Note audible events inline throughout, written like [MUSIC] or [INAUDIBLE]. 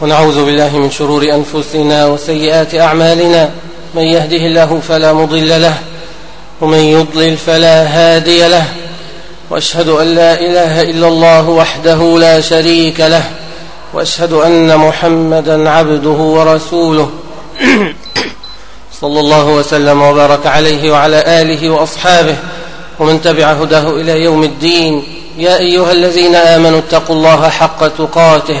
ونعوذ بالله من شرور أنفسنا وسيئات أعمالنا. من يهده الله فلا مضل له ومن يضلل فلا هادي له. وأشهد أن لا إله إلا الله وحده لا شريك له وأشهد أن محمدا عبده ورسوله. صلى الله وسلم وبارك عليه وعلى آله وأصحابه ومن تبع هداه إلى يوم الدين. يا أيها الذين آمنوا اتقوا الله حق تقاته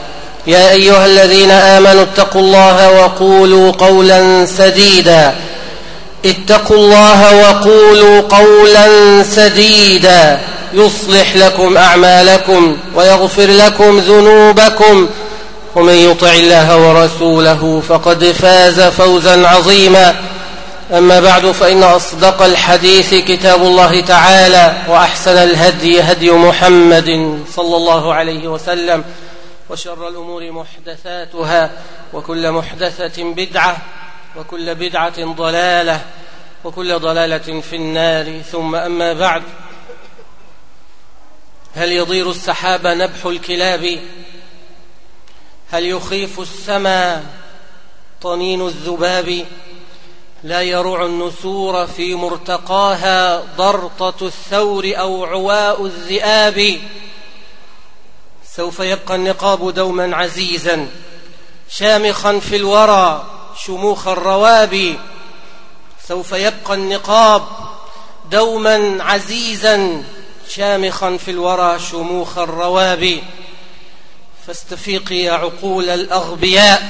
يا أيها الذين آمنوا اتقوا الله وقولوا قولا سديدا. اتقوا الله وقولوا قولا سديدا. يصلح لكم أعمالكم ويغفر لكم ذنوبكم. ومن يطع الله ورسوله فقد فاز فوزا عظيما. أما بعد فإن أصدق الحديث كتاب الله تعالى وأحسن الهدي هدي محمد صلى الله عليه وسلم. وشر الأمور محدثاتها وكل محدثة بدعة وكل بدعة ضلالة وكل ضلالة في النار. ثم أما بعد هل يضير السحاب نبح الكلاب؟ هل يخيف السما طنين الذباب؟ لا يرع النسور في مرتقاها ضرطة الثور أو عواء الذئاب. سوف يبقى النقاب دوما عزيزا شامخا في الورى شموخ الروابي سوف يبقى النقاب دوما عزيزا شامخا في الورى شموخ الروابي فاستفيقي يا عقول الأغبياء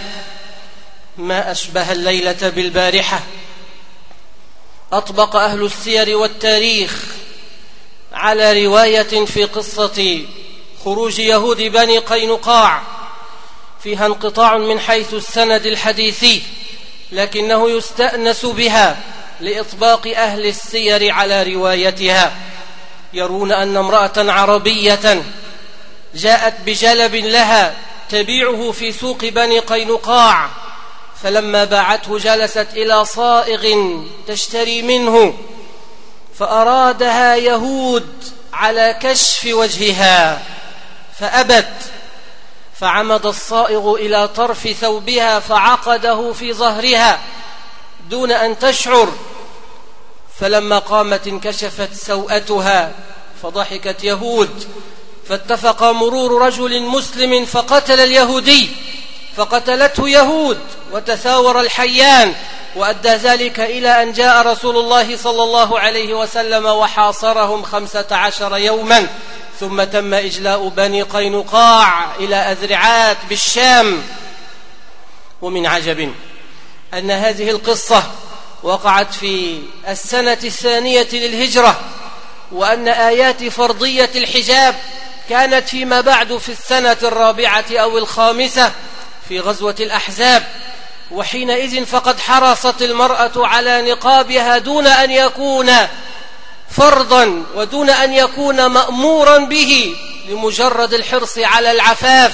ما أشبه الليلة بالبارحة. أطبق أهل السير والتاريخ على رواية في قصه خروج يهود بني قينقاع فيها انقطاع من حيث السند الحديثي لكنه يستأنس بها لإطباق أهل السير على روايتها. يرون أن امرأة عربية جاءت بجلب لها تبيعه في سوق بني قينقاع فلما باعته جلست إلى صائغ تشتري منه فأرادها يهود على كشف وجهها. فأبت فعمد الصائغ إلى طرف ثوبها فعقده في ظهرها دون أن تشعر. فلما قامت انكشفت سوءتها فضحكت يهود فاتفق مرور رجل مسلم فقتل اليهودي فقتلته يهود وتثاور الحيان وأدى ذلك إلى أن جاء رسول الله صلى الله عليه وسلم وحاصرهم خمسة عشر يوما. ثم تم إجلاء بني قينقاع إلى أذرعات بالشام. ومن عجب أن هذه القصة وقعت في السنة الثانية للهجرة وأن آيات فرضية الحجاب كانت فيما بعد في السنة الرابعة أو الخامسة في غزوة الأحزاب. وحينئذ فقد حرصت المرأة على نقابها دون أن يكون فرضا ودون أن يكون مامورا به لمجرد الحرص على العفاف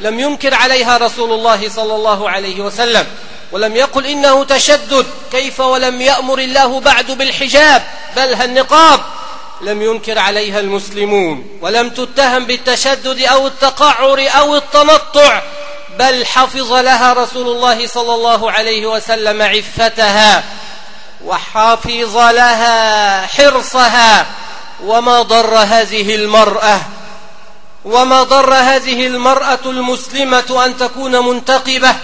لم ينكر عليها رسول الله صلى الله عليه وسلم ولم يقل إنه تشدد كيف ولم يأمر الله بعد بالحجاب بل النقاب؟ لم ينكر عليها المسلمون ولم تتهم بالتشدد أو التقعر أو التنطع بل حفظ لها رسول الله صلى الله عليه وسلم عفتها. وحافظ لها حرصها وما ضر هذه المرأة وما ضر هذه المرأة المسلمة أن تكون منتقبة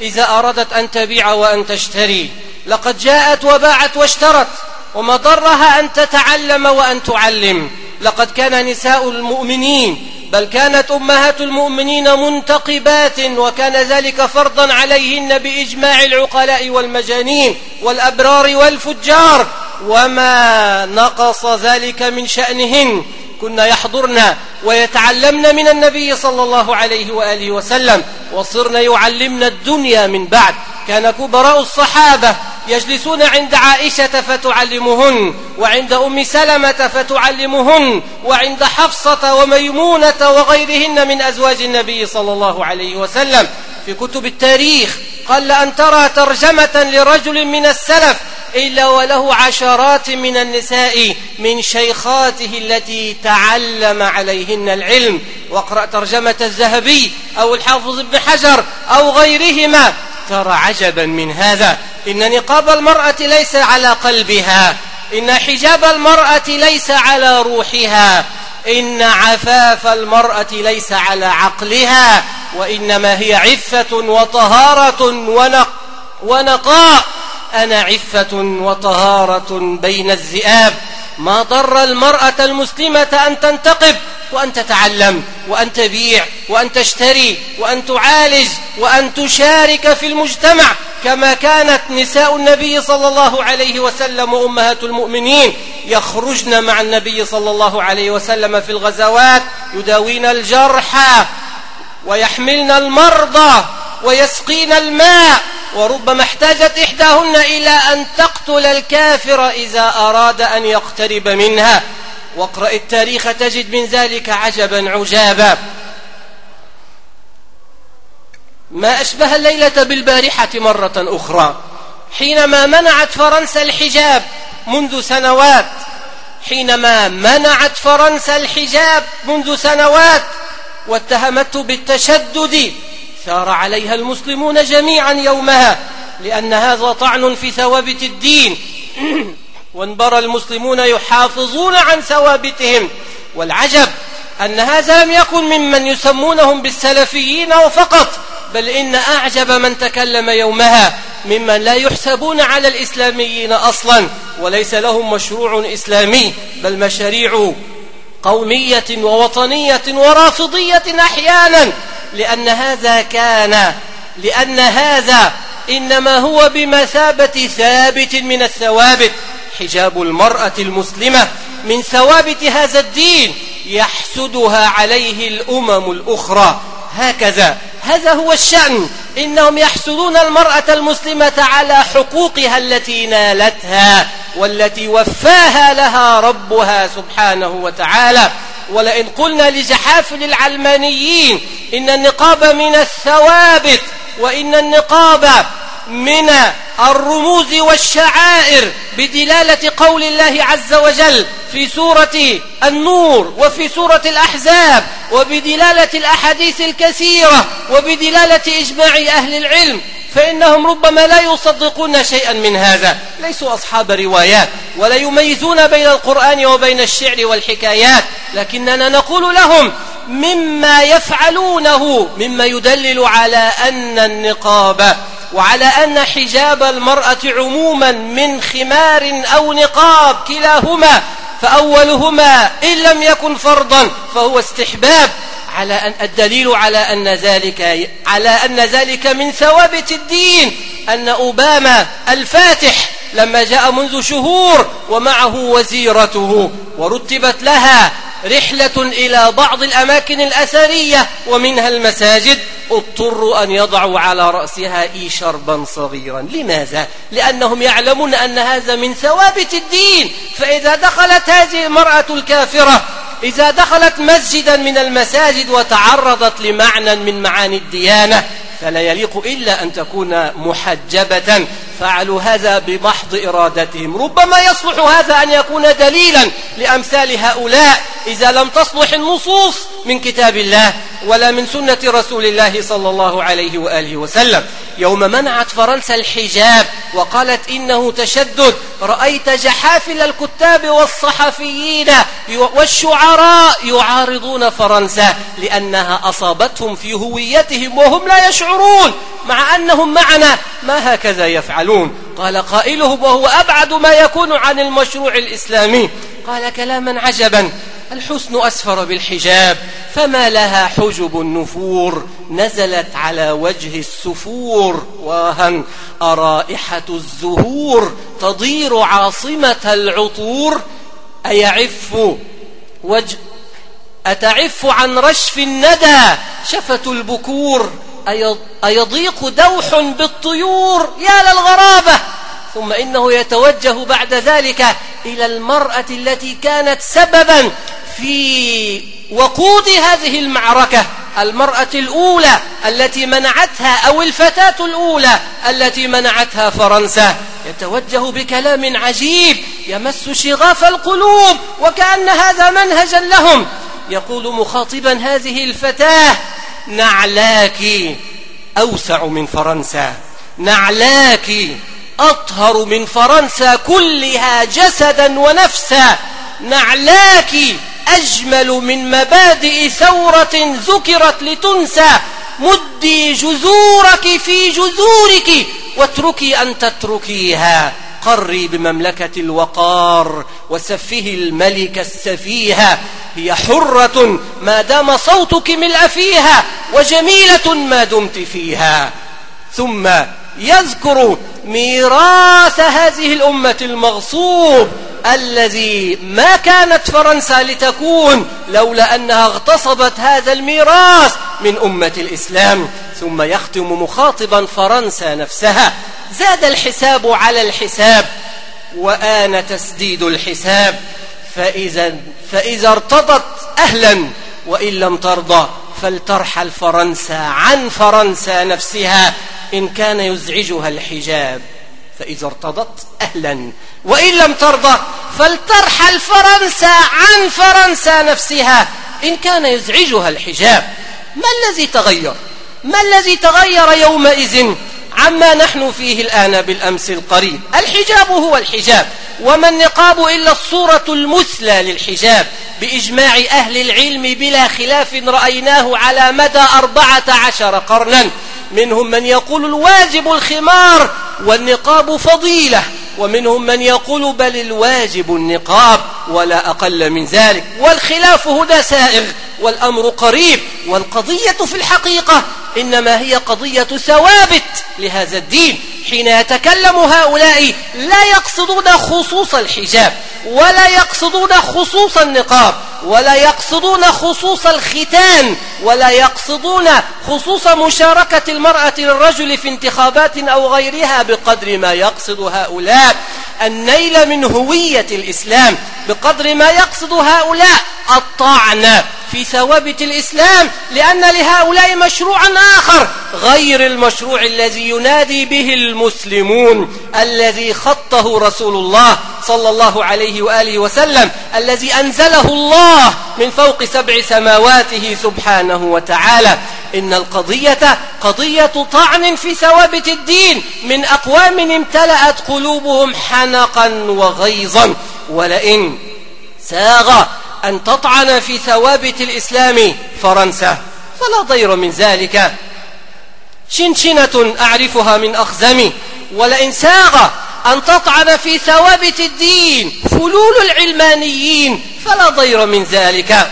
إذا اردت أن تبيع وأن تشتري. لقد جاءت وباعت واشترت وما ضرها أن تتعلم وأن تعلم. لقد كان نساء المؤمنين بل كانت أمهات المؤمنين منتقبات وكان ذلك فرضا عليهن بإجماع العقلاء والمجانين والأبرار والفجار. وما نقص ذلك من شأنهن. كنا يحضرن ويتعلمن من النبي صلى الله عليه وآله وسلم وصرن يعلمن الدنيا من بعد. كان كبراء الصحابة يجلسون عند عائشة فتعلمهن وعند أم سلمة فتعلمهن وعند حفصة وميمونة وغيرهن من أزواج النبي صلى الله عليه وسلم. في كتب التاريخ قل أن ترى ترجمة لرجل من السلف إلا وله عشرات من النساء من شيخاته التي تعلم عليهن العلم. واقرأ ترجمة الذهبي أو الحافظ ابن حجر أو غيرهما ترى عجبا من هذا. إن نقاب المرأة ليس على قلبها. إن حجاب المرأة ليس على روحها. إن عفاف المرأة ليس على عقلها. وإنما هي عفة وطهارة ونق ونقاء. أنا عفة وطهارة بين الذئاب. ما ضر المرأة المسلمة أن تنتقب؟ وأن تتعلم وأن تبيع وأن تشتري وأن تعالج وأن تشارك في المجتمع كما كانت نساء النبي صلى الله عليه وسلم وأمهات المؤمنين يخرجن مع النبي صلى الله عليه وسلم في الغزوات يداوين الجرحى ويحملن المرضى ويسقين الماء وربما احتاجت إحداهن إلى أن تقتل الكافر إذا أراد أن يقترب منها. واقرأ التاريخ تجد من ذلك عجبا عجابا. ما أشبه الليلة بالبارحة مرة أخرى. حينما منعت فرنسا الحجاب منذ سنوات حينما منعت فرنسا الحجاب منذ سنوات واتهمته بالتشدد ثار عليها المسلمون جميعا يومها لأن هذا طعن في ثوابت الدين. [CLEARS THROAT] وانبرى المسلمون يحافظون عن ثوابتهم. والعجب أن هذا لم يكن ممن يسمونهم بالسلفيين وفقط بل إن أعجب من تكلم يومها ممن لا يحسبون على الإسلاميين أصلا وليس لهم مشروع إسلامي بل مشاريع قومية ووطنية ورافضية أحيانا. لأن هذا كان لأن هذا إنما هو بمثابة ثابت من الثوابت. حجاب المرأة المسلمة من ثوابت هذا الدين يحسدها عليه الأمم الأخرى. هكذا. هذا هو الشأن. إنهم يحسدون المرأة المسلمة على حقوقها التي نالتها والتي وفاها لها ربها سبحانه وتعالى. ولئن قلنا لجحافل العلمانيين إن النقاب من الثوابت وإن النقاب من الرموز والشعائر بدلالة قول الله عز وجل في سورة النور وفي سورة الأحزاب وبدلالة الأحاديث الكثيرة وبدلالة إجماع أهل العلم فإنهم ربما لا يصدقون شيئا من هذا. ليسوا أصحاب روايات ولا يميزون بين القرآن وبين الشعر والحكايات لكننا نقول لهم مما يفعلونه مما يدلل على أن النقاب وعلى أن حجاب المرأة عموما من خمار أو نقاب كلاهما فأولهما إن لم يكن فرضا فهو استحباب. على أن الدليل على أن ذلك على أن ذلك من ثوابت الدين أن أوباما الفاتح لما جاء منذ شهور ومعه وزيرته ورتبت لها رحلة إلى بعض الأماكن الأثرية ومنها المساجد. اضطروا أن يضعوا على رأسها إي شربا صغيرا. لماذا؟ لأنهم يعلمون أن هذا من ثوابت الدين. فإذا دخلت هذه المرأة الكافرة إذا دخلت مسجدا من المساجد وتعرضت لمعنى من معاني الديانة فلا يليق إلا أن تكون محجبة. فعلوا هذا بمحض إرادتهم. ربما يصلح هذا أن يكون دليلا لأمثال هؤلاء إذا لم تصلح النصوص من كتاب الله ولا من سنة رسول الله صلى الله عليه وآله وسلم. يوم منعت فرنسا الحجاب وقالت إنه تشدد رأيت جحافل الكتاب والصحفيين والشعراء يعارضون فرنسا لأنها أصابتهم في هويتهم وهم لا يشعرون مع أنهم معنا. ما هكذا يفعلون؟ قال قائلهم وهو أبعد ما يكون عن المشروع الإسلامي. قال كلاما عجبا الحسن أسفر بالحجاب فما لها حجب النفور نزلت على وجه السفور. واها أرائحة الزهور تضير عاصمة العطور أيعف وجه أتعف عن رشف الندى شفة البكور. أيضيق دوح بالطيور يا للغرابة. ثم إنه يتوجه بعد ذلك إلى المرأة التي كانت سببا في وقود هذه المعركة. المرأة الأولى التي منعتها أو الفتاة الأولى التي منعتها فرنسا. يتوجه بكلام عجيب يمس شغاف القلوب وكأن هذا منهجا لهم. يقول مخاطبا هذه الفتاة نعلاك أوسع من فرنسا. نعلاك أطهر من فرنسا كلها جسدا ونفسا. نعلاك أجمل من مبادئ ثورة ذكرت لتنسى. مدي جذورك في جذورك واتركي أن تتركيها. قري بمملكة الوقار وسفه الملك السفيها هي حرة ما دام صوتك ملء فيها وجميلة ما دمت فيها. ثم يذكر ميراث هذه الأمة المغصوب الذي ما كانت فرنسا لتكون لولا أنها اغتصبت هذا الميراث من أمة الإسلام. ثم يختم مخاطبا فرنسا نفسها. زاد الحساب على الحساب وآن تسديد الحساب. فإذا, فإذا ارتضت أهلا وإن لم ترضى فلترحل فرنسا عن فرنسا نفسها. إن كان يزعجها الحجاب فإذا ارتضت أهلا. وإن لم ترضى فلترحل فرنسا عن فرنسا نفسها. إن كان يزعجها الحجاب ما الذي تغير؟ ما الذي تغير يومئذ؟ عما نحن فيه الآن بالأمس القريب. الحجاب هو الحجاب وما النقاب إلا الصورة المثلى للحجاب بإجماع أهل العلم بلا خلاف رأيناه على مدى أربعة عشر قرنا. منهم من يقول الواجب الخمار والنقاب فضيلة ومنهم من يقول بل الواجب النقاب ولا أقل من ذلك. والخلاف هدى سائغ والأمر قريب والقضية في الحقيقة إنما هي قضية ثوابت لهذا الدين. حين يتكلم هؤلاء لا يقصدون خصوص الحجاب ولا يقصدون خصوص النقاب ولا يقصدون خصوص الختان ولا يقصدون خصوص مشاركة المرأة للرجل في انتخابات أو غيرها بقدر ما يقصد هؤلاء. النيل من هوية الإسلام بقدر ما يقصد هؤلاء الطعن. في ثوابت الإسلام لأن لهؤلاء مشروعا آخر غير المشروع الذي ينادي به المسلمون الذي خطه رسول الله صلى الله عليه وآله وسلم الذي أنزله الله من فوق سبع سماواته سبحانه وتعالى. إن القضية قضية طعن في ثوابت الدين من أقوام امتلأت قلوبهم حنقا وغيظا. ولئن ساغ أن تطعن في ثوابت الإسلام فرنسا. فلا ضير من ذلك. شنشنة أعرفها من أخزمي. ولئن ساغ أن تطعن في ثوابت الدين فلول العلمانيين. فلا ضير من ذلك.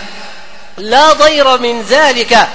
لا ضير من ذلك.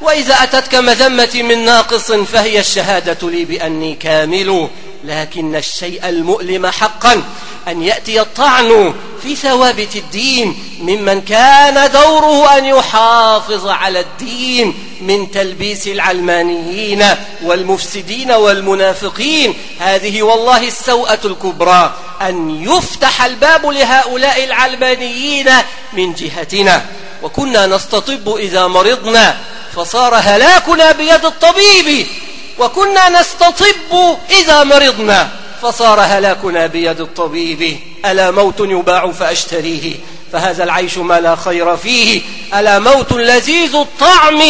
وإذا أتتك مذمة من ناقص فهي الشهادة لي بأني كامل. لكن الشيء المؤلم حقا أن يأتي الطعن في ثوابت الدين ممن كان دوره أن يحافظ على الدين من تلبيس العلمانيين والمفسدين والمنافقين. هذه والله السوءة الكبرى أن يفتح الباب لهؤلاء العلمانيين من جهتنا. وكنا نستطب إذا مرضنا فصار هلاكنا بيد الطبيب. وكنا نستطب إذا مرضنا فصار هلاكنا بيد الطبيب. ألا موت يباع فأشتريه؟ فهذا العيش ما لا خير فيه. ألا موت لذيذ الطعم؟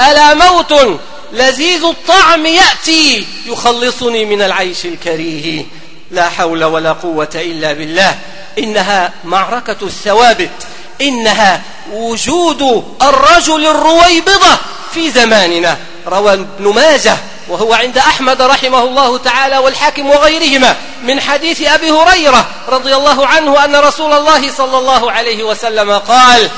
ألا موت لذيذ الطعم يأتي يخلصني من العيش الكريه؟ لا حول ولا قوة إلا بالله. إنها معركة الثوابت إنها وجود الرجل الرويبضة في زماننا. روى ابن ماجه وهو عند أحمد رحمه الله تعالى والحاكم وغيرهما من حديث أبي هريرة رضي الله عنه أن رسول الله صلى الله عليه وسلم قال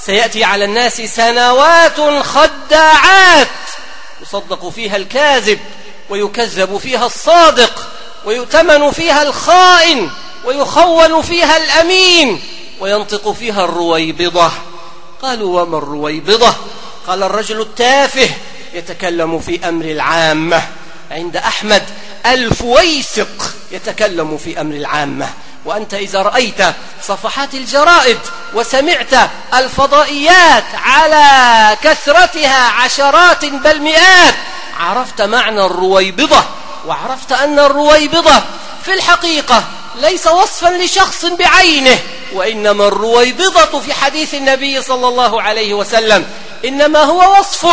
سيأتي على الناس سنوات خداعات يصدق فيها الكاذب ويكذب فيها الصادق ويؤتمن فيها الخائن ويخون فيها الأمين وينطق فيها الرويبضة. قالوا وما الرويبضة؟ قال الرجل التافه يتكلم في أمر العامة. عند أحمد الفويسق يتكلم في أمر العامة. وأنت إذا رأيت صفحات الجرائد وسمعت الفضائيات على كثرتها عشرات بل مئات عرفت معنى الرويبضة وعرفت أن الرويبضة في الحقيقة ليس وصفا لشخص بعينه وإنما الرويبضة في حديث النبي صلى الله عليه وسلم إنما هو وصف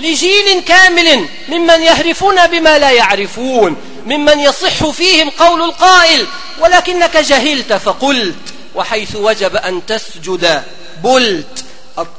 لجيل كامل ممن يهرفون بما لا يعرفون ممن يصح فيهم قول القائل ولكنك جهلت فقلت وحيث وجب أن تسجد بلت.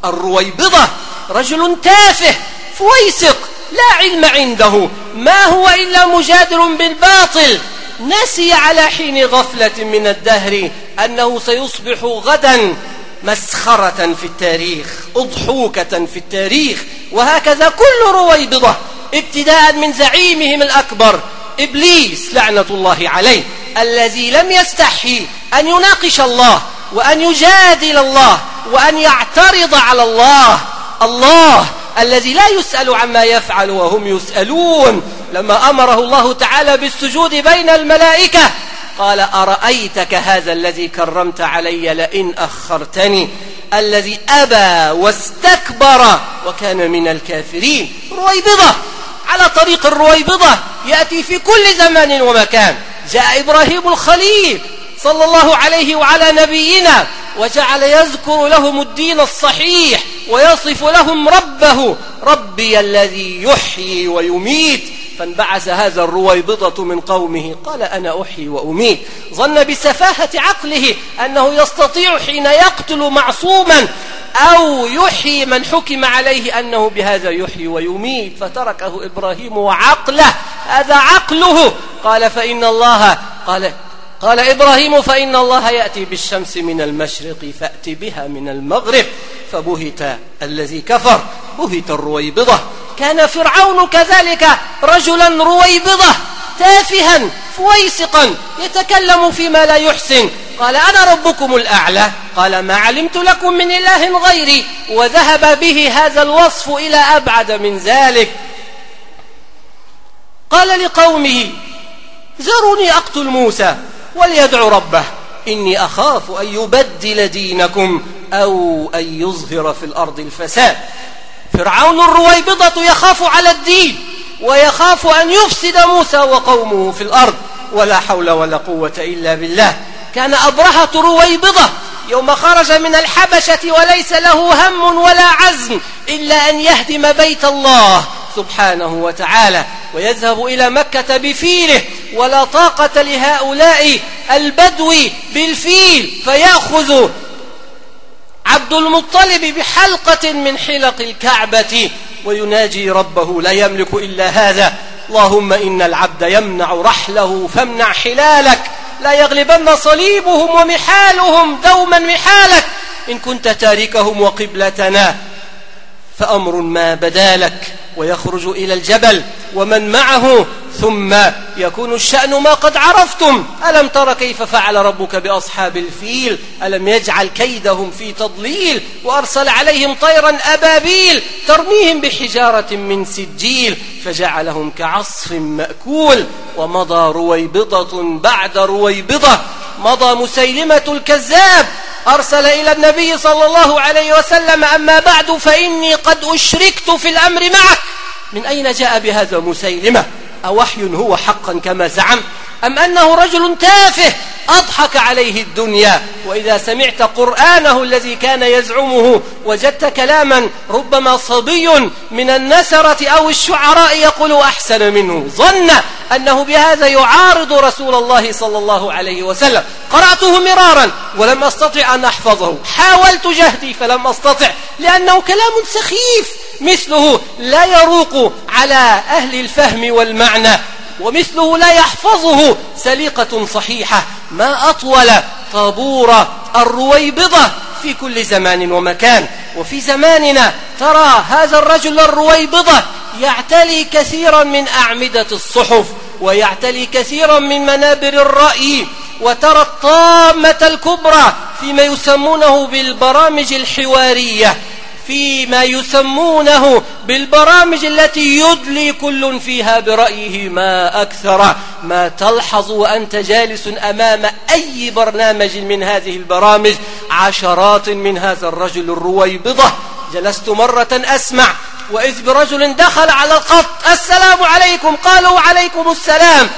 الرويبضة رجل تافه فويسق لا علم عنده ما هو إلا مجادل بالباطل. نسي على حين غفلة من الدهر أنه سيصبح غدا مسخرة في التاريخ أضحوكة في التاريخ وهكذا كل رويبضة ابتداء من زعيمهم الأكبر إبليس لعنة الله عليه الذي لم يستحي أن يناقش الله وأن يجادل الله وأن يعترض على الله الله الذي لا يسأل عما يفعل وهم يسألون لما أمره الله تعالى بالسجود بين الملائكة قال أرأيتك هذا الذي كرمت علي لئن أخرتني؟ الذي أبى واستكبر وكان من الكافرين. رويبضة! على طريق الرويبضة يأتي في كل زمان ومكان. جاء إبراهيم الخليل صلى الله عليه وعلى نبينا وجعل يذكر لهم الدين الصحيح ويصف لهم ربه. ربي الذي يحيي ويميت. فانبعث هذا الرويبضة من قومه. قال أنا أحيي وأميت. ظن بسفاهة عقله أنه يستطيع حين يقتل معصوما أو يحيي من حكم عليه أنه بهذا يحيي ويميت. فتركه إبراهيم وعقله. هذا عقله. قال فإن الله قال قال إبراهيم فإن الله يأتي بالشمس من المشرق فأت بها من المغرب. فبهت الذي كفر. بهت الرويبضة. كان فرعون كذلك رجلا رويبضة تافها فويسقا يتكلم فيما لا يحسن. قال أنا ربكم الأعلى. قال ما علمت لكم من إله غيري. وذهب به هذا الوصف إلى أبعد من ذلك. قال لقومه ذروني أقتل موسى وليدعو ربه. إني أخاف أن يبدل دينكم أو أن يظهر في الأرض الفساد. فرعون الرويبضة يخاف على الدين ويخاف أن يفسد موسى وقومه في الأرض ولا حول ولا قوة إلا بالله. كان أبرهة رويبضة يوم خرج من الحبشة وليس له هم ولا عزم إلا أن يهدم بيت الله سبحانه وتعالى ويذهب إلى مكة بفيله ولا طاقة لهؤلاء البدو بالفيل فيأخذ عبد المطلب بحلقة من حلق الكعبة ويناجي ربه لا يملك إلا هذا. اللهم إن العبد يمنع رحله فامنع حلالك. لا يغلبن صليبهم ومحالهم دوما محالك. إن كنت تاركهم وقبلتنا فأمر ما بدالك ويخرج إلى الجبل. ومن معه ثم يكون الشأن ما قد عرفتم. ألم تر كيف فعل ربك بأصحاب الفيل؟ ألم يجعل كيدهم في تضليل وأرسل عليهم طيرا أبابيل ترميهم بحجارة من سجيل فجعلهم كعصف مأكول ومضى رويبضة بعد رويبضة. مضى مسيلمة الكذاب. أرسل إلى النبي صلى الله عليه وسلم أما بعد فإني قد أشركت في الأمر معك. من أين جاء بهذا مسيلمة؟ أوحي هو حقا كما زعم؟ أم أنه رجل تافه أضحك عليه الدنيا؟ وإذا سمعت قرآنه الذي كان يزعمه وجدت كلاما ربما صبي من النسرة أو الشعراء يقول أحسن منه. ظن أنه بهذا يعارض رسول الله صلى الله عليه وسلم. قرأته مرارا ولم أستطع أن أحفظه. حاولت جهدي فلم أستطع لأنه كلام سخيف. مثله لا يروق على أهل الفهم والمعنى ومثله لا يحفظه سليقة صحيحة. ما أطول طابور الرويبضة في كل زمان ومكان. وفي زماننا ترى هذا الرجل الرويبضة يعتلي كثيرا من أعمدة الصحف ويعتلي كثيرا من منابر الرأي وترى الطامة الكبرى فيما يسمونه بالبرامج الحوارية. فيما يسمونه بالبرامج التي يدلي كل فيها برأيه ما أكثر. ما تلحظ وأنت جالس أمام أي برنامج من هذه البرامج. عشرات من هذا الرجل الرويبضة. جلست مرة أسمع وإذ برجل دخل على الخط. السلام عليكم. قالوا عليكم السلام.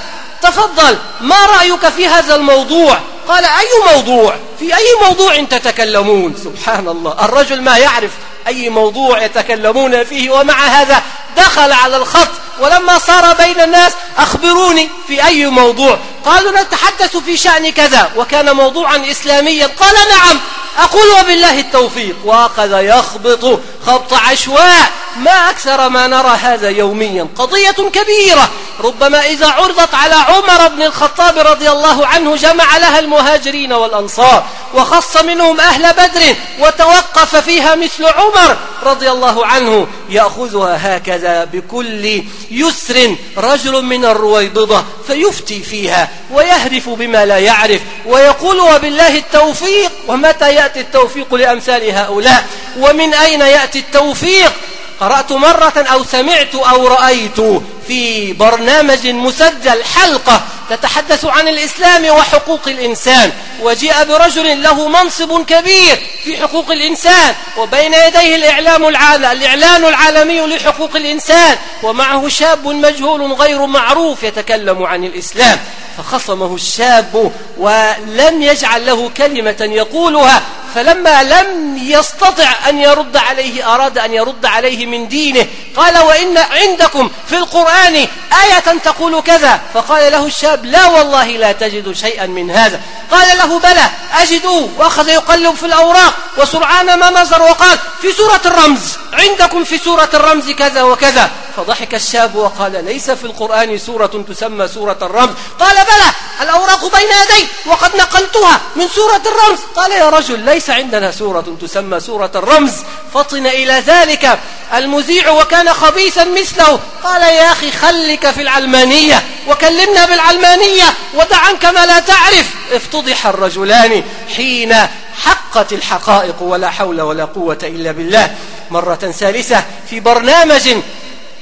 تفضل ما رأيك في هذا الموضوع؟ قال أي موضوع؟ في أي موضوع تتكلمون؟ سبحان الله. الرجل ما يعرف أي موضوع يتكلمون فيه ومع هذا دخل على الخط ولما صار بين الناس أخبروني في أي موضوع. قالوا نتحدث في شأن كذا وكان موضوعا إسلاميا. قال نعم أقول وبالله التوفيق. وأخذ يخبط خبط عشواء. ما أكثر ما نرى هذا يوميا. قضية كبيرة. ربما إذا عرضت على عمر بن الخطاب رضي الله عنه جمع لها المهاجرين والأنصار وخص منهم أهل بدر وتوقف فيها مثل عمر رضي الله عنه. يأخذها هكذا بكل يسر. رجل من الرويبضة فيفتي فيها ويهرف بما لا يعرف ويقول وبالله التوفيق. ومتى يأتي التوفيق لأمثال هؤلاء؟ ومن أين يأتي التوفيق؟ قرأت مرة أو سمعت أو رأيت في برنامج مسجل حلقة تتحدث عن الإسلام وحقوق الإنسان وجاء برجل له منصب كبير في حقوق الإنسان وبين يديه الإعلام العالم الإعلان العالمي لحقوق الإنسان ومعه شاب مجهول غير معروف يتكلم عن الإسلام فخصمه الشاب ولم يجعل له كلمة يقولها فلما لم يستطع أن يرد عليه أراد أن يرد عليه من دينه قال وإن عندكم في القرآن آية تقول كذا. فقال له الشاب لا والله لا تجد شيئا من هذا. قال له بلى أجدوه وأخذ يقلب في الأوراق وسرعان ما نظر وقال في سورة الرمز عندكم في سورة الرمز كذا وكذا. فضحك الشاب وقال ليس في القرآن سورة تسمى سورة الرمز. قال بلى الأوراق بين يدي وقد نقلتها من سورة الرمز. قال يا رجل ليس عندنا سورة تسمى سورة الرمز. فطن إلى ذلك المذيع وكان خبيثا مثله. قال يا أخي خلك في العلمانية وكلمنا بالعلمانية ودع عنك ما لا تعرف. افتضح الرجلان حين حقت الحقائق ولا حول ولا قوة إلا بالله. مرة ثالثة في برنامج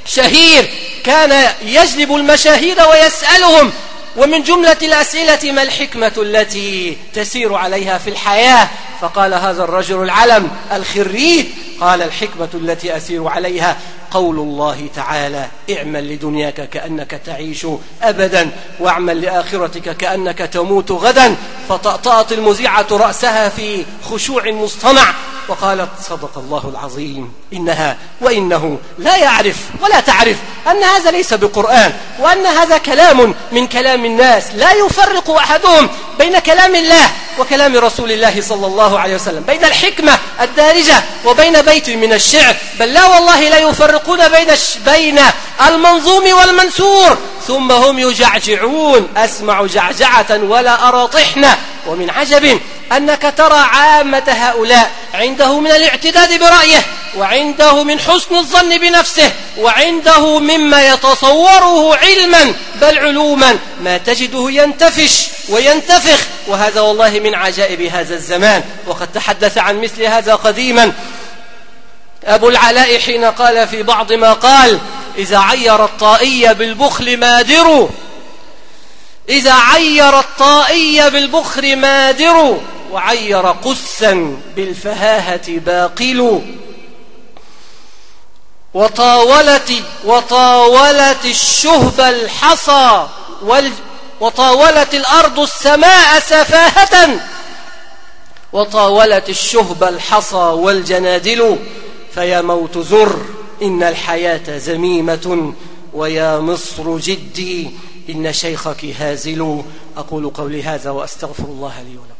شهير كان يجلب المشاهير ويسألهم ومن جملة الأسئلة ما الحكمة التي تسير عليها في الحياة؟ فقال هذا الرجل العلم الخريج قال الحكمة التي أسير عليها قول الله تعالى اعمل لدنياك كأنك تعيش أبدا واعمل لآخرتك كأنك تموت غدا فطأطأت المذيعة رأسها في خشوع مصطنع. وقالت صدق الله العظيم إنها وإنه لا يعرف ولا تعرف أن هذا ليس بقرآن وأن هذا كلام من كلام الناس لا يفرق أحدهم بين كلام الله وكلام رسول الله صلى الله عليه وسلم بين الحكمة الدارجة وبين بيت من الشعر بل لا والله لا يفرقون بين بين المنظوم والمنسور ثم هم يجعجعون. أسمع جعجعة ولا أرى طحنة. ومن عجب أنك ترى عامة هؤلاء عنده من الاعتداد برأيه وعنده من حسن الظن بنفسه وعنده مما يتصوره علما بل علوما. ما تجده ينتفش وينتفخ. وهذا والله من عجائب هذا الزمان. وقد تحدث عن مثل هذا قديما. أبو العلاء حين قال في بعض ما قال إذا عير الطائي بالبخل مادر إذا عير الطائي بالبخل مادر وعير قسا بالفهاهة باقل وطاولت وطاولت الشهب الحصى وال وطاولت الأرض السماء سفاهة. وطاولت الشهب الحصى والجنادل. فيا موت زر. إن الحياة زميمة ويا مصر جدي. إن شيخك هازل. أقول قولي هذا وأستغفر الله لي ولكم.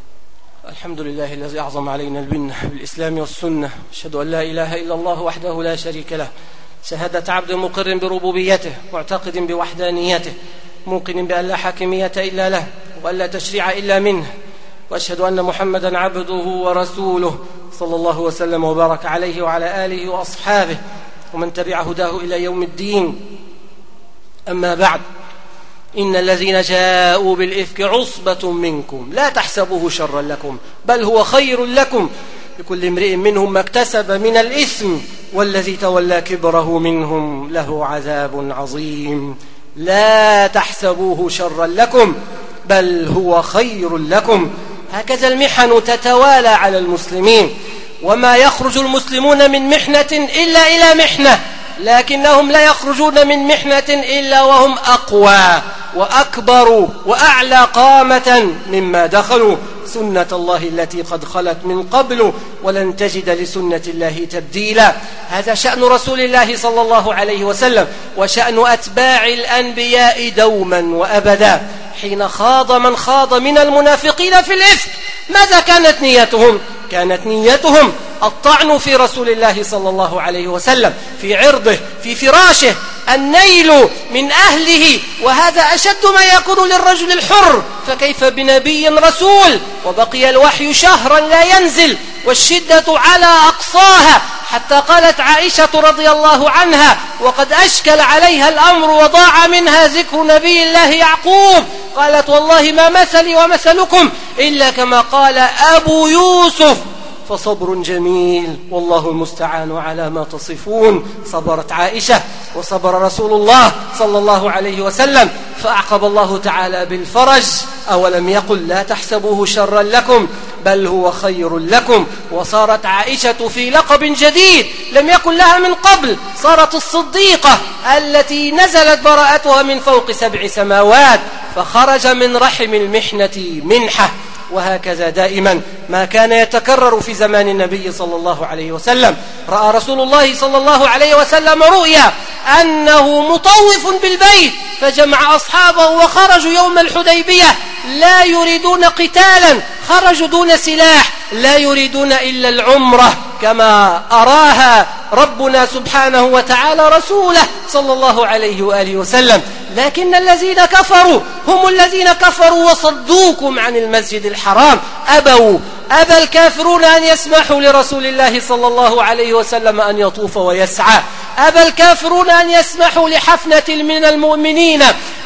الحمد لله الذي أعظم علينا البنة بالإسلام والسنة. أشهد أن لا إله إلا الله وحده لا شريك له. شهادة عبد مقر بربوبيته معتقد بوحدانيته. موقن بأن لا حاكمية إلا له وأن لا تشريع إلا منه. وأشهد أن محمدا عبده ورسوله صلى الله وسلم وبارك عليه وعلى آله وأصحابه. ومن تبع هداه إلى يوم الدين. أما بعد إن الذين جاءوا بالإفك عصبة منكم. لا تحسبوه شرا لكم بل هو خير لكم. لكل امرئ منهم ما اكتسب من الإثم والذي تولى كبره منهم له عذاب عظيم. لا تحسبوه شرا لكم بل هو خير لكم. هكذا المحن تتوالى على المسلمين. وما يخرج المسلمون من محنة إلا إلى محنة لكنهم لا يخرجون من محنة إلا وهم أقوى وأكبر وأعلى قامة مما دخلوا. سنة الله التي قد خلت من قبل ولن تجد لسنة الله تبديلا. هذا شأن رسول الله صلى الله عليه وسلم وشأن أتباع الأنبياء دوما وأبدا. حين خاض من خاض من المنافقين في الإفك ماذا كانت نيتهم؟ كانت نيتهم الطعن في رسول الله صلى الله عليه وسلم في عرضه في فراشه النيل من أهله وهذا أشد ما يكون للرجل الحر. فكيف بنبي رسول؟ وبقي الوحي شهرا لا ينزل والشدة على أقصاها حتى قالت عائشة رضي الله عنها وقد أشكل عليها الأمر وضاع منها ذكر نبي الله يعقوب. قالت والله ما مثلي ومثلكم إلا كما قال أبو يوسف. فصبر جميل. والله المستعان على ما تصفون. صبرت عائشة وصبر رسول الله صلى الله عليه وسلم. فأعقب الله تعالى بالفرج. أولم يقل لا تحسبوه شرا لكم بل هو خير لكم. وصارت عائشة في لقب جديد لم يكن لها من قبل. صارت الصديقة التي نزلت براءتها من فوق سبع سماوات فخرج من رحم المحنة منحة. وهكذا دائما. ما كان يتكرر في زمان النبي صلى الله عليه وسلم. رأى رسول الله صلى الله عليه وسلم رؤيا أنه مطوف بالبيت فجمع أصحابه وخرجوا يوم الحديبية. لا يريدون قتالا خرجوا دون سلاح. لا يريدون إلا العمرة كما أراها ربنا سبحانه وتعالى رسوله صلى الله عليه وآله وسلم. لكن الذين كفروا هم الذين كفروا وصدوكم عن المسجد الحرام. أبوا أبى الكافرون أن يسمحوا لرسول الله صلى الله عليه وسلم أن يطوف ويسعى. أبى الكافرون أن يسمحوا لحفنة من المؤمنين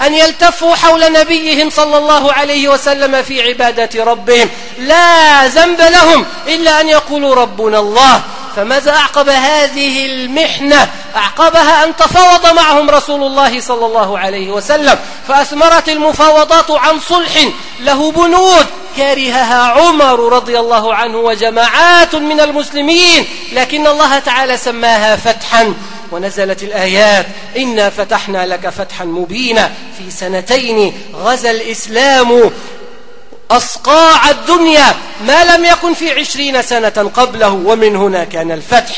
أن يلتفوا حول نبيهم صلى الله عليه وسلم في عبادة ربهم. لا ذنب لهم إلا أن يقولوا ربنا الله. فماذا أعقب هذه المحنة؟ أعقبها أن تفاوض معهم رسول الله صلى الله عليه وسلم. فأثمرت المفاوضات عن صلح له بنود. كرهها عمر رضي الله عنه وجماعات من المسلمين. لكن الله تعالى سماها فتحا. ونزلت الآيات. إنا فتحنا لك فتحا مبينا. في سنتين غزا الإسلام. أصقاع الدنيا ما لم يكن في عشرين سنة قبله ومن هنا كان الفتح.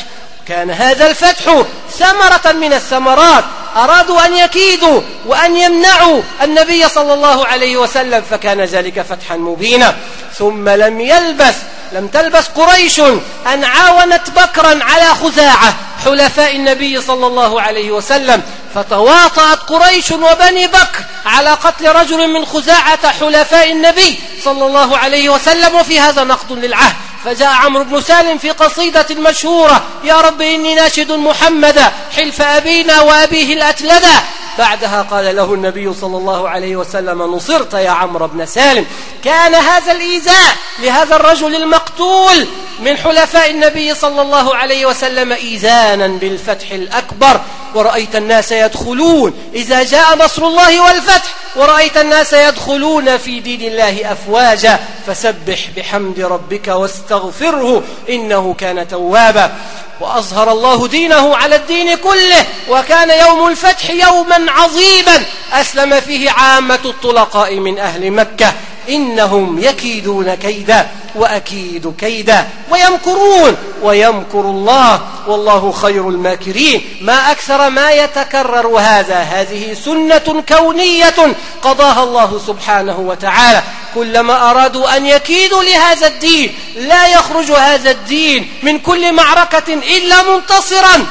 كان هذا الفتح ثمرة من الثمرات. أرادوا أن يكيدوا وأن يمنعوا النبي صلى الله عليه وسلم فكان ذلك فتحا مبينا. ثم لم يلبث لم تلبس قريش أن عاونت بكرا على خزاعة حلفاء النبي صلى الله عليه وسلم فتواطأت قريش وبني بكر على قتل رجل من خزاعة حلفاء النبي صلى الله عليه وسلم وفي هذا نقد للعهد. فجاء عمرو بن سالم في قصيدة مشهورة يا رب إني ناشد محمدا حلف أبينا وأبيه الأتلذا بعدها قال له النبي صلى الله عليه وسلم نصرت يا عمرو بن سالم كان هذا الإيذاء لهذا الرجل المقتول من حلفاء النبي صلى الله عليه وسلم إيذانا بالفتح الأكبر ورأيت الناس يدخلون. إذا جاء نصر الله والفتح ورأيت الناس يدخلون في دين الله أفواجا. فسبح بحمد ربك واستغفره إنه كان توابا. وأظهر الله دينه على الدين كله وكان يوم الفتح يوما عظيما. أسلم فيه عامة الطلقاء من أهل مكة. إنهم يكيدون كيدا وأكيد كيدا ويمكرون ويمكر الله والله خير الماكرين ما أكثر ما يتكرر هذا هذه سنة كونية قضاها الله سبحانه وتعالى كلما أرادوا أن يكيدوا لهذا الدين لا يخرج هذا الدين من كل معركة إلا منتصرا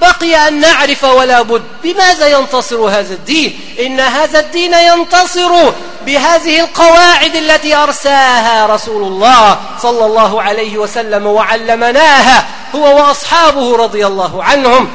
بقي أن نعرف ولا بد بماذا ينتصر هذا الدين إن هذا الدين ينتصر بهذه القواعد التي أرساها رسول الله صلى الله عليه وسلم وعلمناها هو وأصحابه رضي الله عنهم.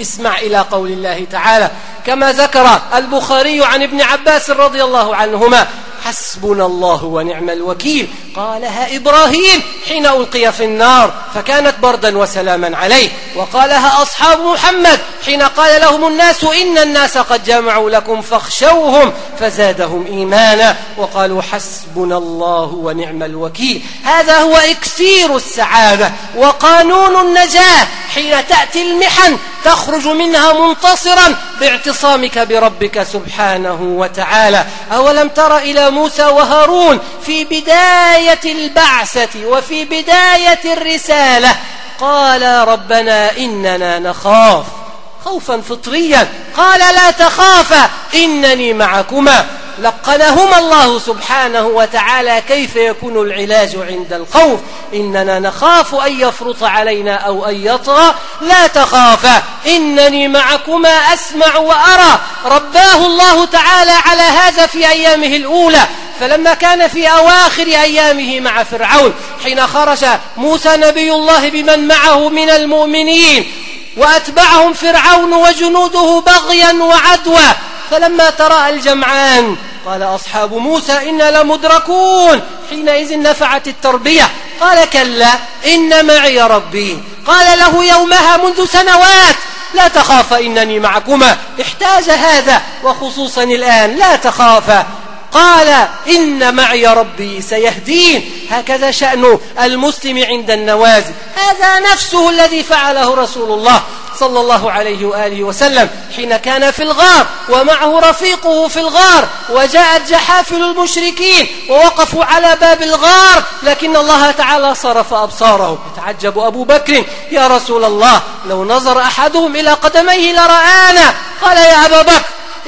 اسمع إلى قول الله تعالى كما ذكر البخاري عن ابن عباس رضي الله عنهما حسبنا الله ونعم الوكيل. قالها إبراهيم حين ألقي في النار فكانت بردا وسلاما عليه. وقالها أصحاب محمد حين قال لهم الناس إن الناس قد جمعوا لكم فاخشوهم فزادهم إيمانا. وقالوا حسبنا الله ونعم الوكيل. هذا هو إكسير السعادة وقانون النجاة. حين تأتي المحن تخرج منها منتصرا باعتصامك بربك سبحانه وتعالى. أولم تر إلى موسى وهارون في بداية البعثة وفي بداية الرسالة. قال ربنا إننا نخاف خوفا فطريا. قال لا تخافا إنني معكما. لقنهما الله سبحانه وتعالى كيف يكون العلاج عند الخوف. إننا نخاف أن يفرط علينا أو أن يطغى. لا تخافا إنني معكما أسمع وأرى. رباه الله تعالى على هذا في أيامه الأولى. فلما كان في أواخر أيامه مع فرعون حين خرج موسى نبي الله بمن معه من المؤمنين وأتبعهم فرعون وجنوده بغيا وعدوى فلما تراءى الجمعان قال أصحاب موسى إنا لمدركون. حينئذ نفعت التربية. قال كلا إن معي ربي. قال له يومها منذ سنوات لا تخاف إنني معكما. احتاج هذا وخصوصا الآن لا تخافا قال إن معي ربي سيهدين. هكذا شأن المسلم عند النوازل هذا نفسه الذي فعله رسول الله. صلى الله عليه وآله وسلم حين كان في الغار ومعه رفيقه في الغار وجاءت جحافل المشركين ووقفوا على باب الغار لكن الله تعالى صرف أبصاره يتعجب أبو بكر يا رسول الله لو نظر أحدهم إلى قدميه لرآنا. قال يا أبا بكر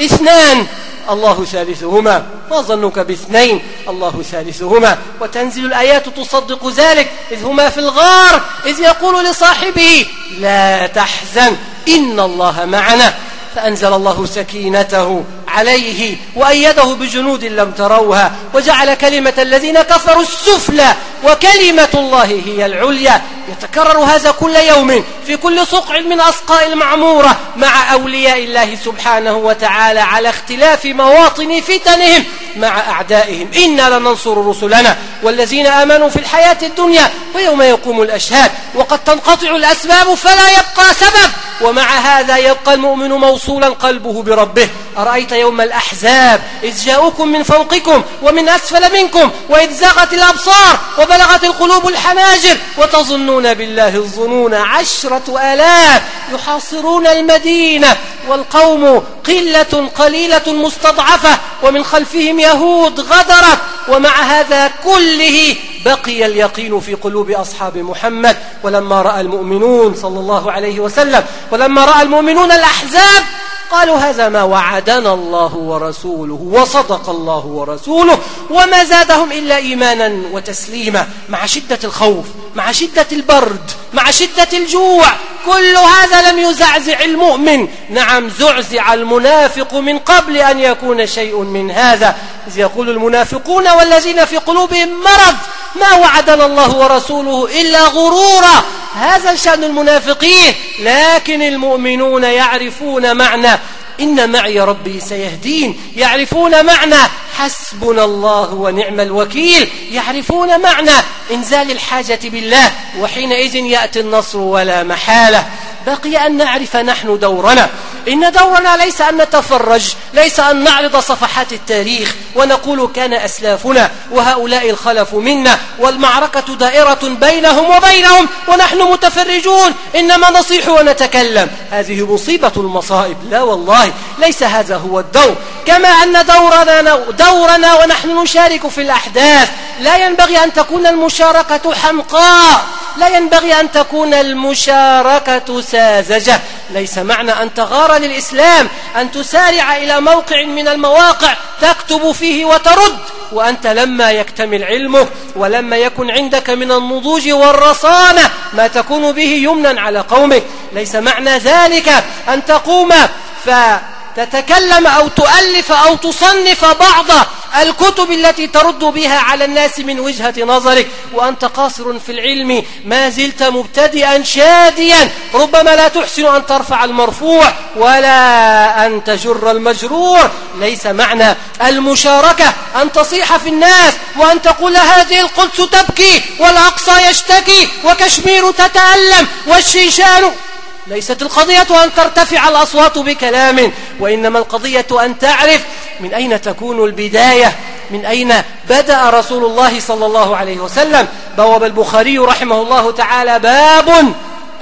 اثنان. الله ثالثهما. ما ظنك باثنين؟ الله ثالثهما. وتنزل الآيات تصدق ذلك. إذ هما في الغار. إذ يقول لصاحبه لا تحزن. إن الله معنا. فأنزل الله سكينته عليه وأيده بجنود لم تروها وجعل كلمة الذين كفروا السفلى وكلمة الله هي العليا. يتكرر هذا كل يوم في كل صقع من أصقاء المعمورة مع أولياء الله سبحانه وتعالى على اختلاف مواطن فتنهم مع أعدائهم. إنا لننصر رسلنا والذين آمنوا في الحياة الدنيا ويوم يقوم الأشهاد وقد تنقطع الأسباب فلا يبقى سبب. ومع هذا يبقى المؤمن موصولا قلبه بربه. أرأيت يوم الأحزاب إذ جاءوكم من فوقكم ومن أسفل منكم وإذ زاغت الأبصار وبلغت القلوب الحناجر وتظنون بالله الظنون عشرة آلاف يحاصرون المدينة والقوم قلة قليلة مستضعفة ومن خلفهم يهود غدرت ومع هذا كله بقي اليقين في قلوب أصحاب محمد ولما رأى المؤمنون صلى الله عليه وسلم ولما رأى المؤمنون الأحزاب قالوا هذا ما وعدنا الله ورسوله وصدق الله ورسوله وما زادهم إلا إيمانا وتسليما مع شدة الخوف مع شدة البرد مع شدة الجوع. كل هذا لم يزعزع المؤمن. نعم زعزع المنافق من قبل أن يكون شيء من هذا. إذ يقول المنافقون والذين في قلوبهم مرض ما وعدنا الله ورسوله إلا غرورا. هذا شأن المنافقين لكن المؤمنون يعرفون معنى. إن معي ربي سيهدين. يعرفون معنى. حسبنا الله ونعم الوكيل. يعرفون معنى إنزال الحاجة بالله. وحينئذ يأتي النصر ولا محالة. بقي أن نعرف نحن دورنا. إن دورنا ليس أن نتفرج ليس أن نعرض صفحات التاريخ ونقول كان أسلافنا وهؤلاء الخلف منا والمعركة دائرة بينهم وبينهم ونحن متفرجون إنما نصيح ونتكلم. هذه مصيبة المصائب لا والله ليس هذا هو الدور. كما أن دورنا, دورنا ونحن نشارك في الأحداث لا ينبغي أن تكون المشاركة حمقاء. لا ينبغي أن تكون المشاركة ساذجة. ليس معنى أن تغار للإسلام أن تسارع إلى موقع من المواقع تكتب فيه وترد. وأنت لما يكتمل علمك ولما يكن عندك من النضوج والرصانة ما تكون به يمنا على قومك. ليس معنى ذلك أن تقوم ف تتكلم أو تؤلف أو تصنف بعض الكتب التي ترد بها على الناس من وجهة نظرك وأنت قاصر في العلم ما زلت مبتدئا شاديا. ربما لا تحسن أن ترفع المرفوع ولا أن تجر المجرور. ليس معنى المشاركة أن تصيح في الناس وأن تقول هذه القدس تبكي والأقصى يشتكي وكشمير تتألم والشيشان ليست القضية أن ترتفع الأصوات بكلام وإنما القضية أن تعرف من أين تكون البداية من أين بدأ رسول الله صلى الله عليه وسلم. بواب البخاري رحمه الله تعالى باب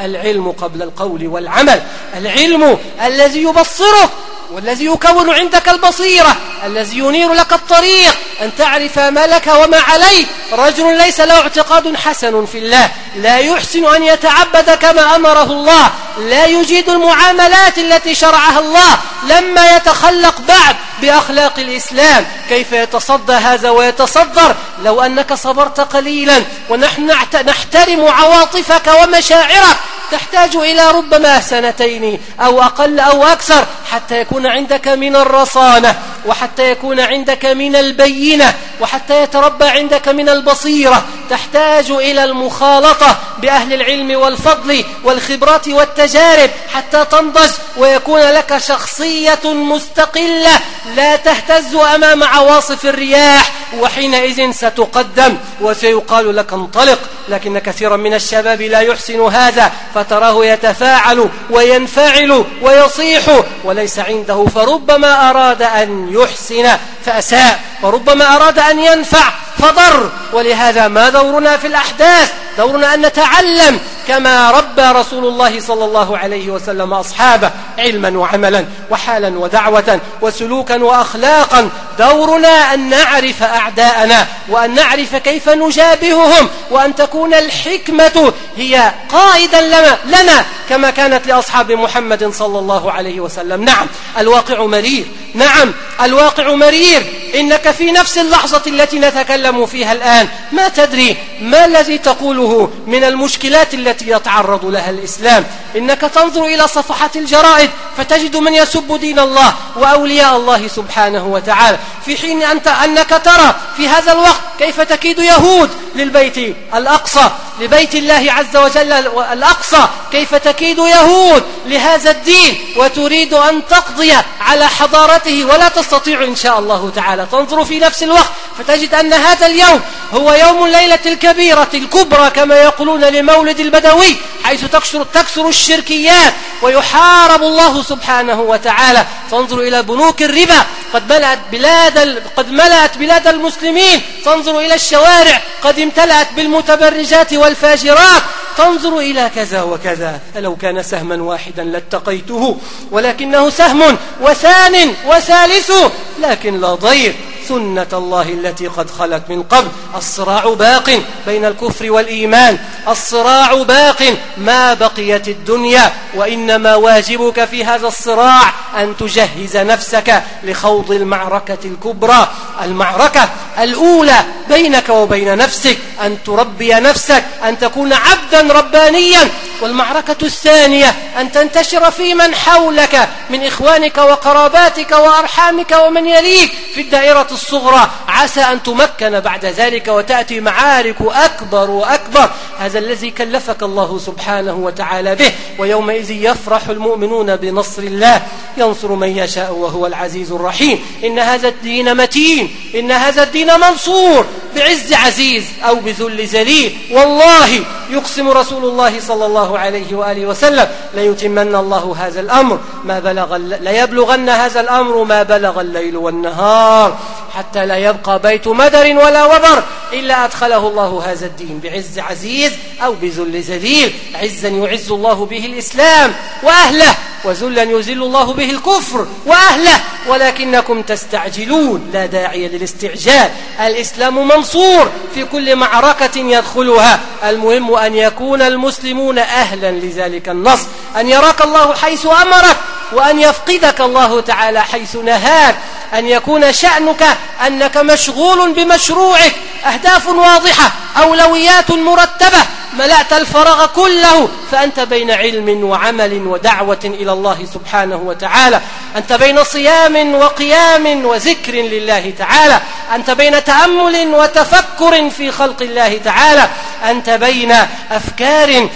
العلم قبل القول والعمل. العلم الذي يبصرك والذي يكون عندك البصيرة الذي ينير لك الطريق أن تعرف ما لك وما عليك. رجل ليس له اعتقاد حسن في الله لا يحسن أن يتعبد كما أمره الله لا يجيد المعاملات التي شرعها الله. لما يتخلق بعد بأخلاق الإسلام كيف يتصدى هذا ويتصدر؟ لو أنك صبرت قليلا ونحن نحترم عواطفك ومشاعرك تحتاج إلى ربما سنتين أو أقل أو أكثر حتى يكون عندك من الرصانة وحتى يكون عندك من البينة. وحتى يتربى عندك من البصيرة. تحتاج إلى المخالطة بأهل العلم والفضل والخبرات والتجارب حتى تنضج ويكون لك شخصية مستقلة لا تهتز أمام عواصف الرياح وحينئذ ستقدم وسيقال لك انطلق. لكن كثيرا من الشباب لا يحسن هذا فتراه يتفاعل وينفعل ويصيح. وليس عنده فربما أراد أن يحسن فأساء. وربما أراد أن ينفع فضر ولهذا ما دورنا في الأحداث؟ دورنا أن نتعلم كما ربى رسول الله صلى الله عليه وسلم أصحابه علما وعملا وحالا ودعوة وسلوكا وأخلاقا. دورنا أن نعرف أعداءنا وأن نعرف كيف نجابههم وأن تكون الحكمة هي قائدا لنا, لنا كما كانت لأصحاب محمد صلى الله عليه وسلم. نعم الواقع مرير. نعم الواقع مرير. إنك في نفس اللحظة التي نتكلم فيها الآن. ما تدري ما الذي تقوله من المشكلات التي يتعرض لها الإسلام. إنك تنظر إلى صفحات الجرائد فتجد من يسب دين الله وأولياء الله سبحانه وتعالى. في حين أنت أنك ترى في هذا الوقت كيف تكيد يهود للبيت الأقصى لبيت الله عز وجل الأقصى. كيف تكيد يهود لهذا الدين وتريد أن تقضي على حضارته ولا تستطيع إن شاء الله تعالى. تنظر في نفس الوقت فتجد أن هذا اليوم هو يوم الليلة الكبيرة الكبرى كما يقولون لمولد البدوي حيث تكسر, تكسر الشركيات ويحارب الله سبحانه وتعالى. تنظر إلى بنوك الربا. قد ملأت بلاد قد ملأت بلاد المسلمين. تنظر إلى الشوارع. قد امتلأت بالمتبرجات والفاجرات. تنظر إلى كذا وكذا. فلو كان سهما واحدا لاتقيته ولكنه سهم وثان وثالث لكن لا ضير. سنة الله التي قد خلت من قبل. الصراع باق بين الكفر والإيمان. الصراع باق. ما بقيت الدنيا وإنما واجبك في هذا الصراع أن تجهز نفسك لخوض المعركة الكبرى. المعركة الأولى بينك وبين نفسك. أن تربي نفسك. أن تكون عبدا ربانيا. والمعركة الثانية أن تنتشر في من حولك من إخوانك وقراباتك وأرحامك ومن يليك في الدائرة الصغرى. عسى أن تمكن بعد ذلك وتأتي معارك أكبر وأكبر. هذا الذي كلفك الله سبحانه وتعالى به. ويومئذ يفرح المؤمنون بنصر الله. ينصر من يشاء وهو العزيز الرحيم. إن هذا الدين متين. إن هذا الدين منصور. بعز عزيز أو بذل ذليل. والله يقسم رسول الله صلى الله عليه وآله وسلم. ليتمن الله هذا الأمر. ما بلغ ليبلغن هذا الأمر. ما بلغ الليل والنهار. حتى لا يبقى بيت مدر ولا وبر إلا أدخله الله هذا الدين بعز عزيز أو بذل ذليل. عزا يعز الله به الإسلام وأهله وذلا يزل الله به الكفر وأهله. ولكنكم تستعجلون لا داعي للاستعجال. الإسلام منصور في كل معركة يدخلها. المهم أن يكون المسلمون أهلا لذلك النصر أن يراك الله حيث أمرك. وأن يفقدك الله تعالى حيث نهاك أن يكون شأنك أنك مشغول بمشروعك أهداف واضحة أولويات مرتبة ملأت الفراغ كله فأنت بين علم وعمل ودعوة إلى الله سبحانه وتعالى. أنت بين صيام وقيام وذكر لله تعالى. أنت بين تأمل وتفكر في خلق الله تعالى. أنت بين أفكار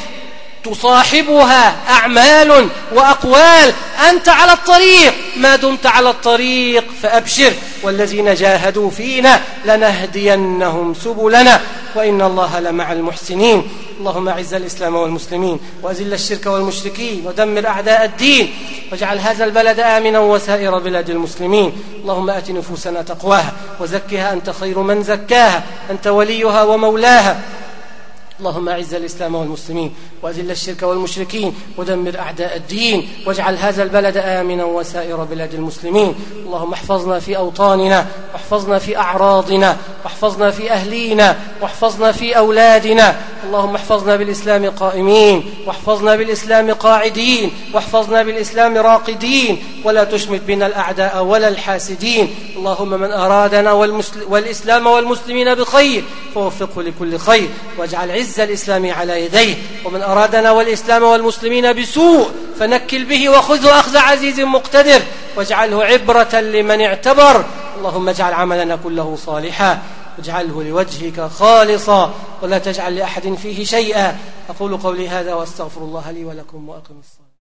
تصاحبها أعمال وأقوال أنت على الطريق. ما دمت على الطريق فأبشر. والذين جاهدوا فينا لنهدينهم سبلنا. وإن الله لمع المحسنين. اللهم أعز الإسلام والمسلمين وأزل الشرك والمشركين ودمر أعداء الدين واجعل هذا البلد آمنا وسائر بلاد المسلمين. اللهم آت نفوسنا تقواها وزكها أنت خير من زكاها. أنت وليها ومولاها. اللهم أعز الإسلام والمسلمين وأذل الشرك والمشركين ودمر أعداء الدين واجعل هذا البلد آمنا وسائر بلاد المسلمين. اللهم احفظنا في أوطاننا واحفظنا في أعراضنا واحفظنا في أهلينا واحفظنا في أولادنا. اللهم احفظنا بالإسلام قائمين واحفظنا بالإسلام قاعدين واحفظنا بالإسلام راقدين. ولا تشمت بنا الأعداء ولا الحاسدين. اللهم من أرادنا والإسلام والمسلمين بخير فوفقه لكل خير واجعل عز الإسلام على يديه ومن أرادنا والإسلام والمسلمين بسوء فنكل به وخذه أخذ عزيز مقتدر واجعله عبرة لمن اعتبر. اللهم اجعل عملنا كله صالحا واجعله لوجهك خالصا ولا تجعل لأحد فيه شيئا. أقول قولي هذا وأستغفر الله لي ولكم وأقم الصلاة.